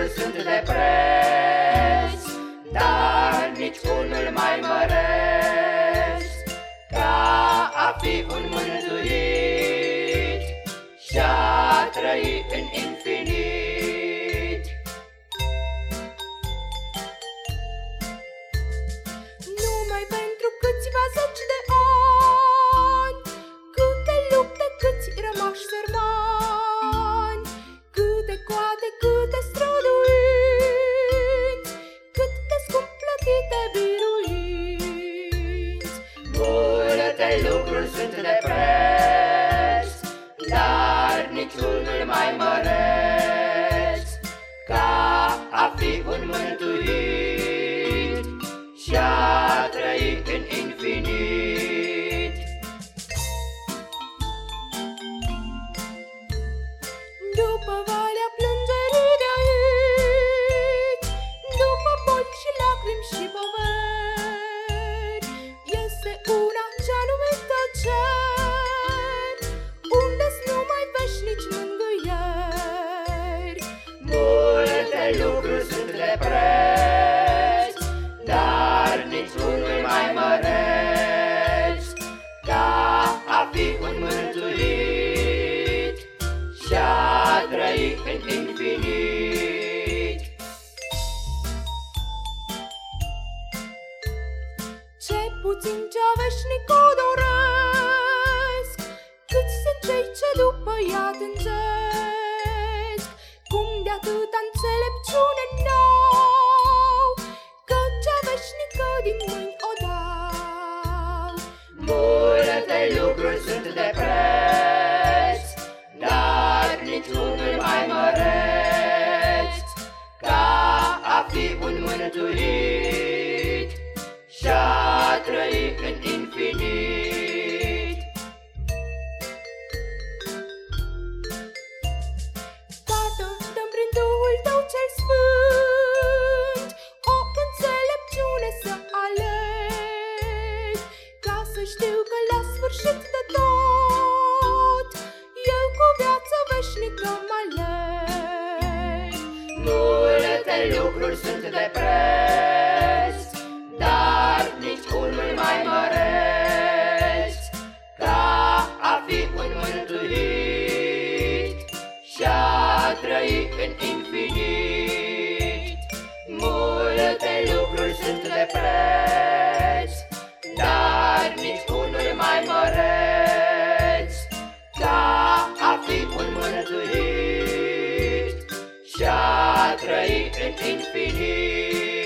Multe lucruri sunt de preț Dar nici unul mai măreț lucruri sunt de preț, lucruri sunt de preț, dar niciunul mai măreț, ca a fi un mântuit și a trăi în infinit. Ce puțin ce veșnic o doresc Cât sunt cei ce după ea tânjesc Cum de atâta Morning, morning. Multe lucruri sunt de preț Dar nici unul mai măreț Ca a fi un mântuit Și-a trăi în infinit. Multe lucruri sunt de preț Dar nici unul mai măreț Ca a fi un mântuit Și-a trăi în infinit